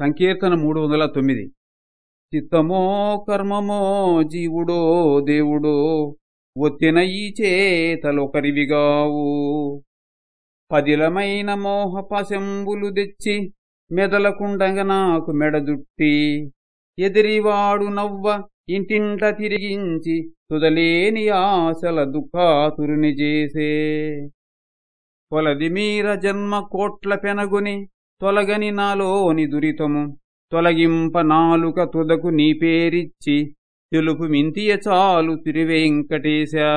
సంకీర్తన మూడు వందల తొమ్మిది. చిత్తమో కర్మమో జీవుడో దేవుడో ఒత్తిన ఈ చేతలొకరివిగావు. పదిలమైన మోహపశంబులు తెచ్చి మెదలకుండగా నాకు మెడదుట్టి ఎదిరివాడు నవ్వ ఇంటింట తిరిగించి తుదలేని ఆశల దుఃఖాతురుని చేసే. కొలది మీర జన్మ కోట్ల పెనగుని తొలగని నాలోని దురితము తొలగింప నాలుక తుదకు నీ పేరిచ్చి తెలుపు మింతియ చాలు తిరువెంకటేశా.